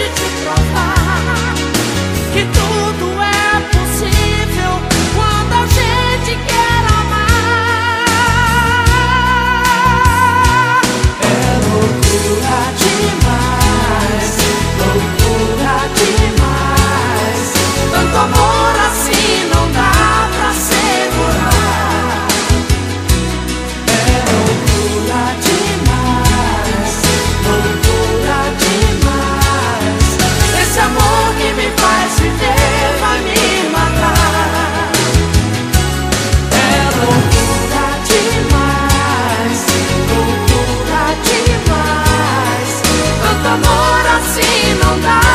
życiu trwa. assim não dá.